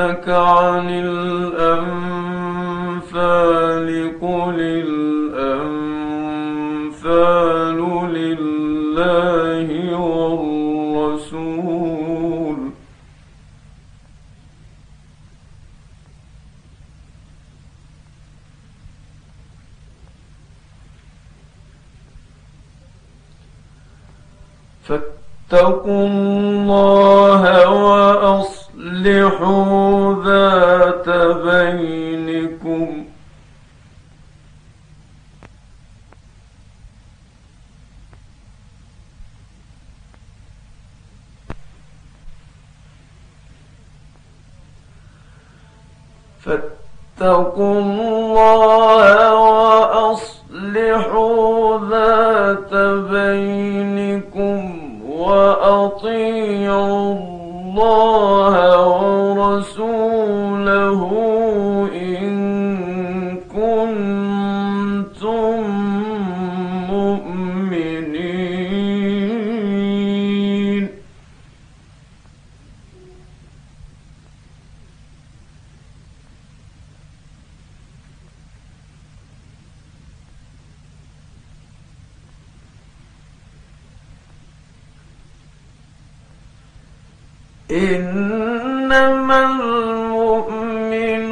يسألونك عن الأنفال قل الأنفال لله والرسول. فاتقوا الله أصلحوا ذات بينكم فاتقوا الله إنما المؤمنون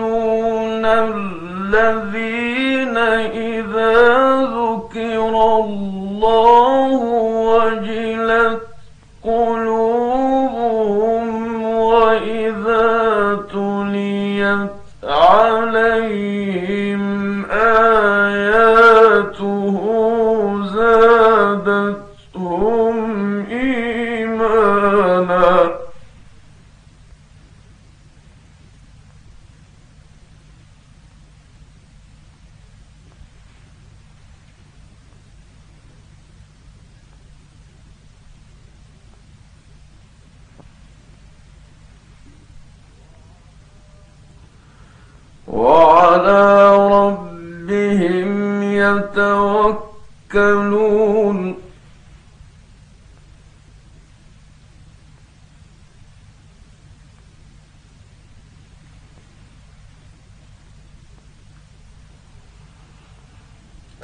الذين إذا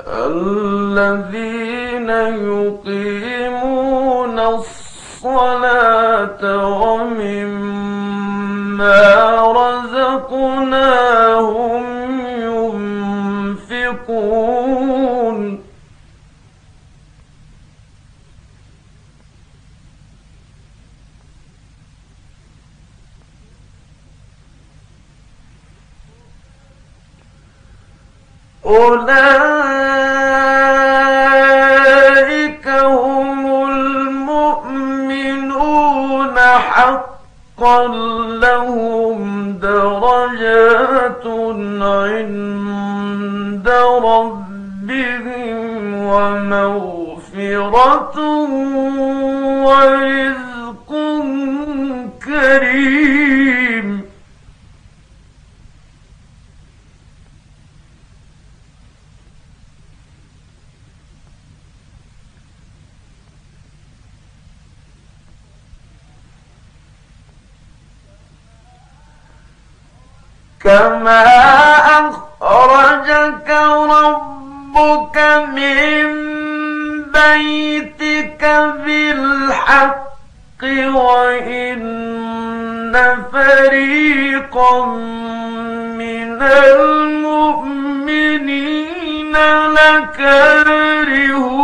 الذين يقيمون الصلاة ومما رزقناهم ينفقون. أولئك ومغفرة ورزق كريم. كما بيتك بالحق وإن فريقا من المؤمنين لكارهون.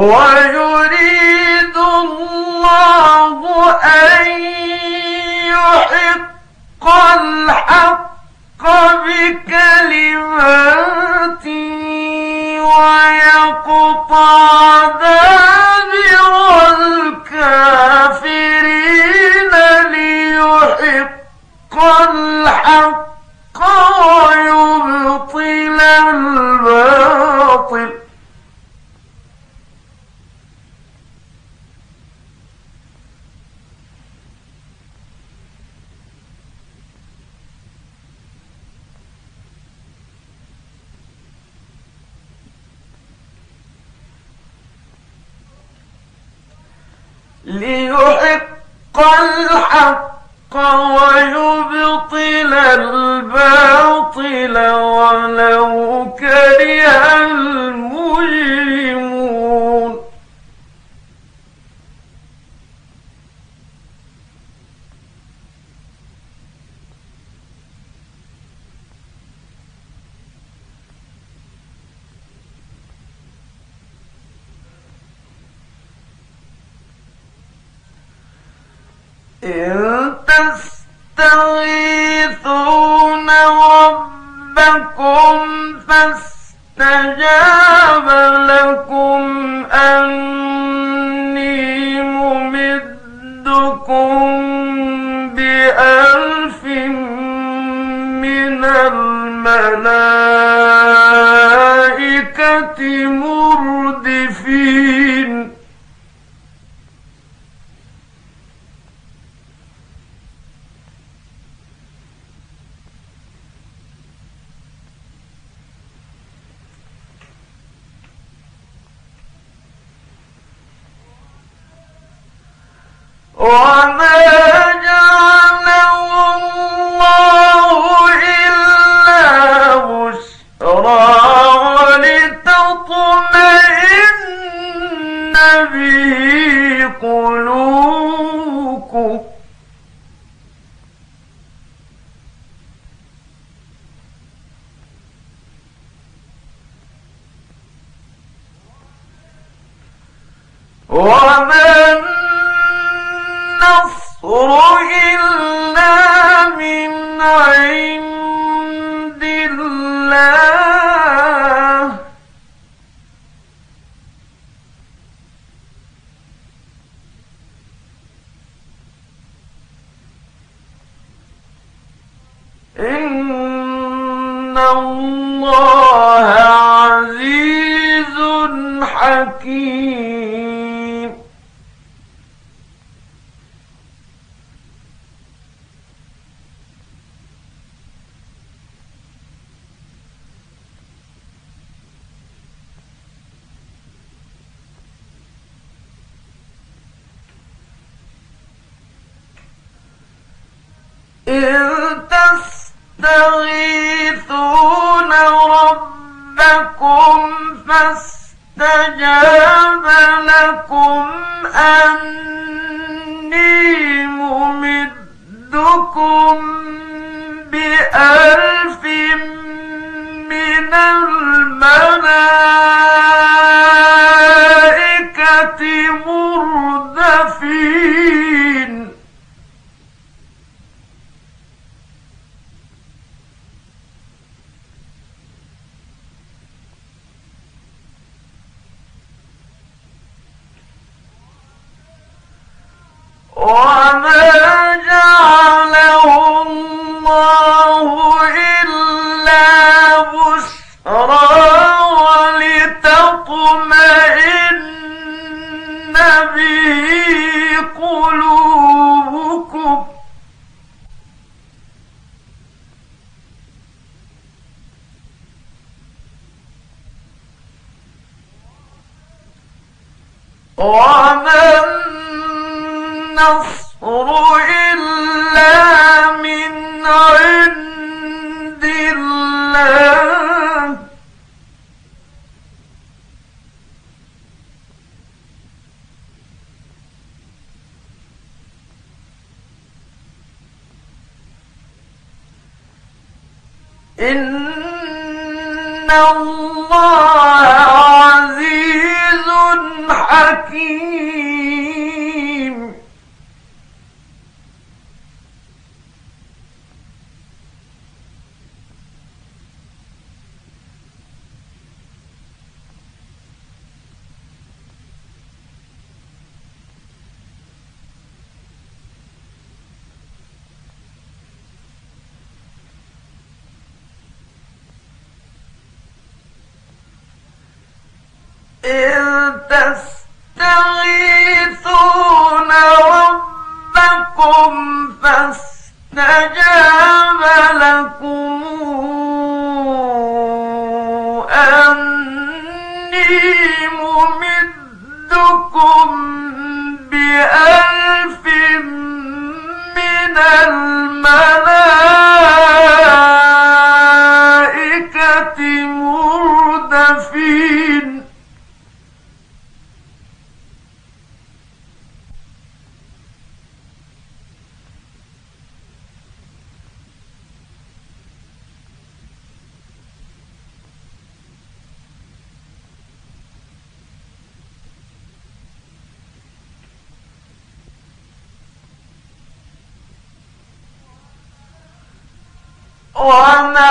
ويريد الله أن يحق الحق بكلماته ويقطع دابر الكافرين ليحق الحق وما النصر إلا من عند الله إن الله عزيز حكيم إن وما النصر إلا من عند الله. الله حكيم estas وما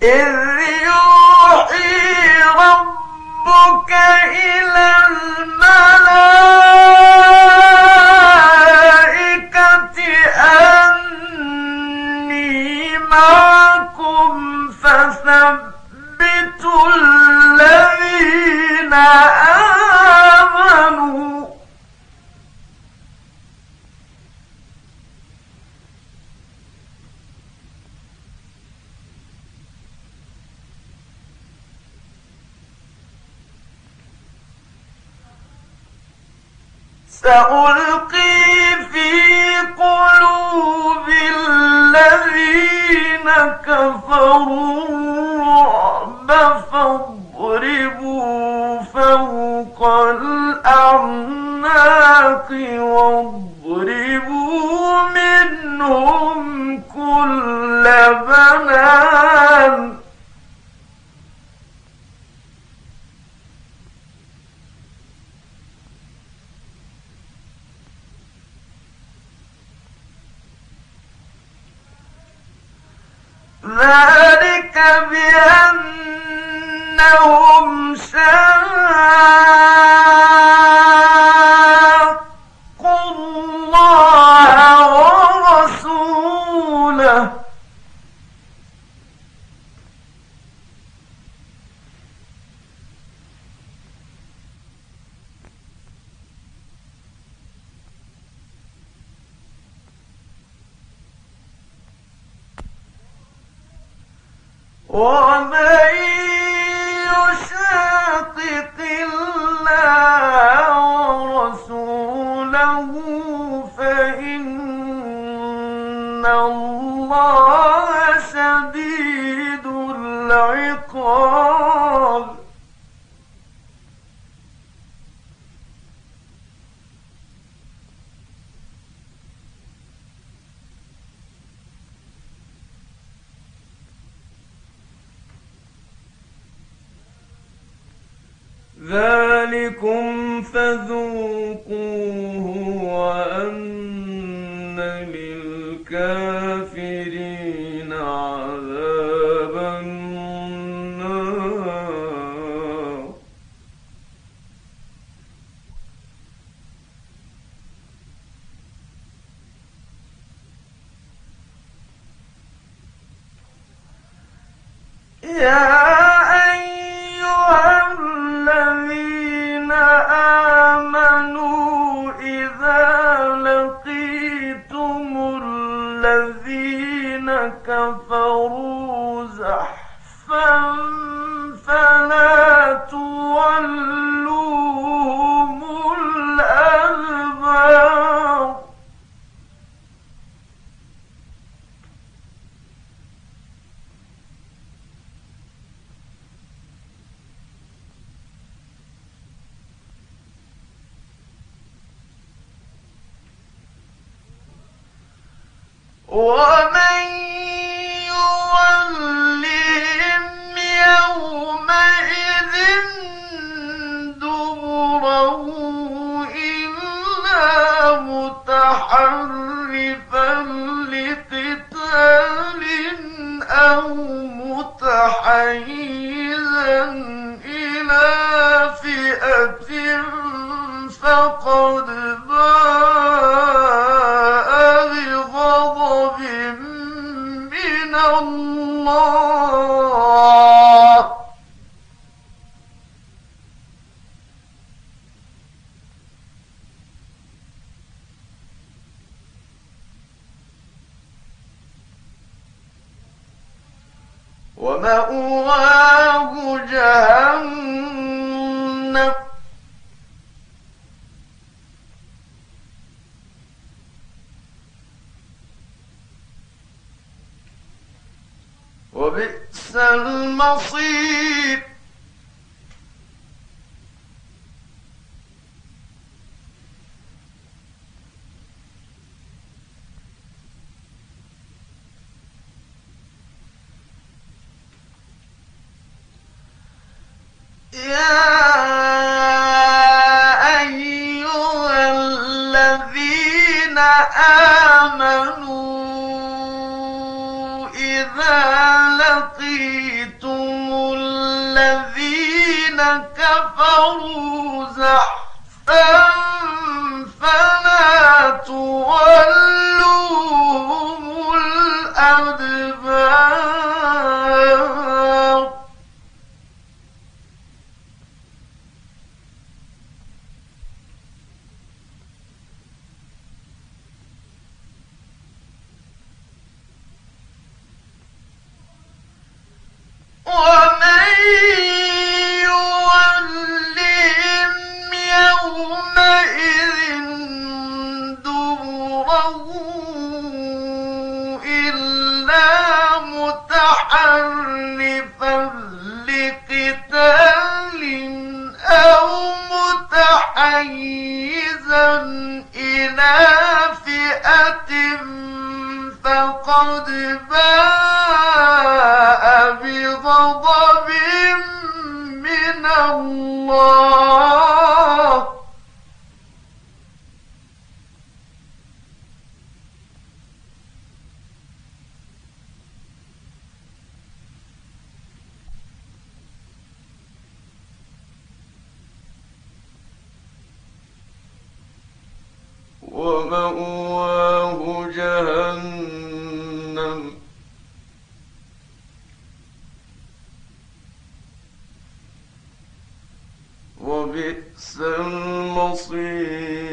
El río سألقي في قلوب الذين كفروا الرعب فاضربوا فوق الأعناق ومن بِكُمْ فَذُوقُوهُ وَأَنَّ لِلْكَافِرِينَ عَذَابَ النَّارِ. يَا وما المصير Yeah. وبئس المصير.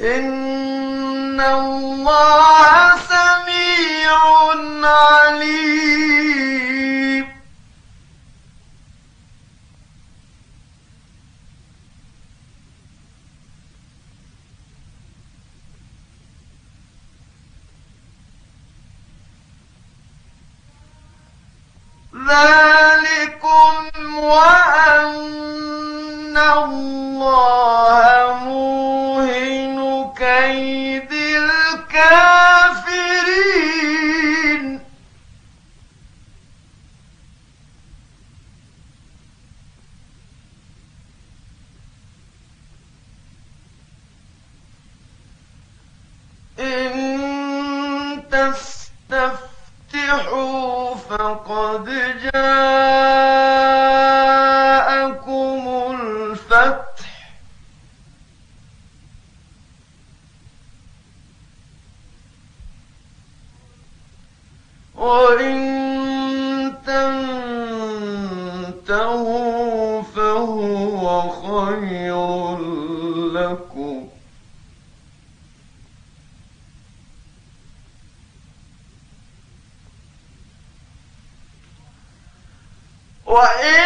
إن الله سميع عليم إن تستفتحوا فقد جاءوا what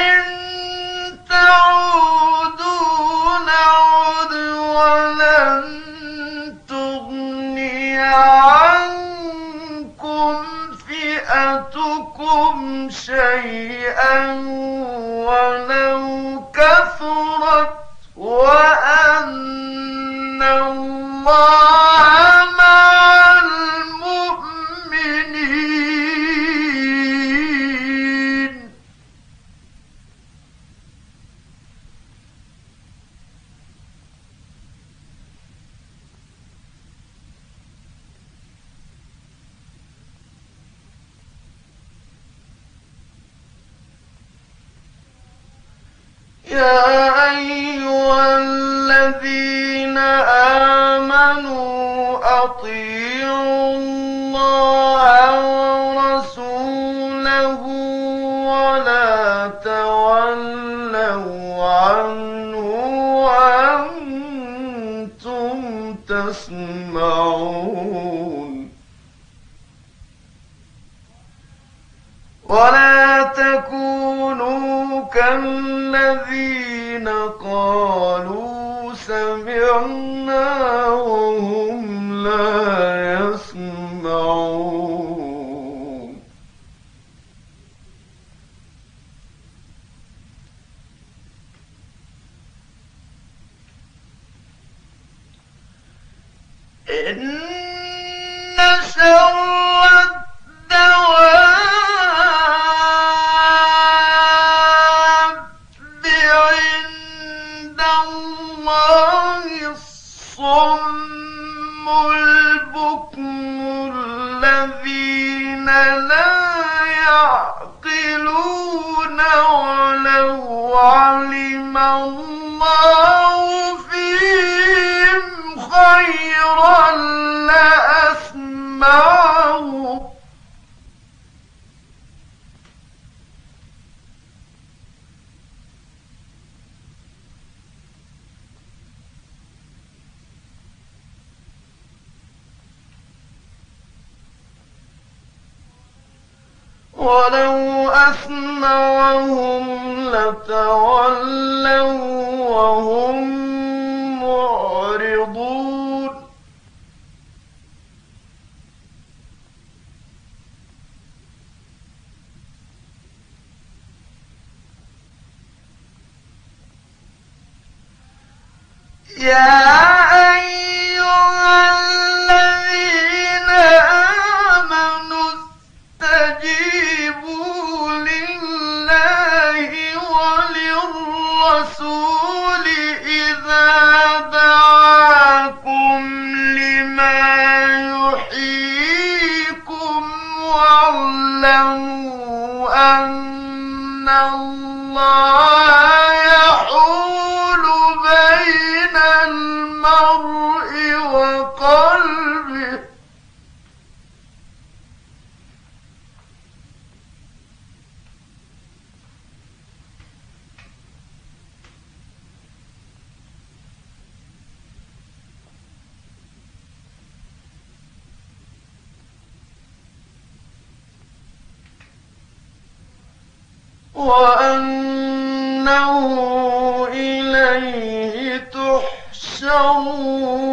كالذين قالوا سمعنا وهم لا معه ولو أسمعهم لتولوا وهم واعلموا أن الله يحب وأنه إليه تحشرون.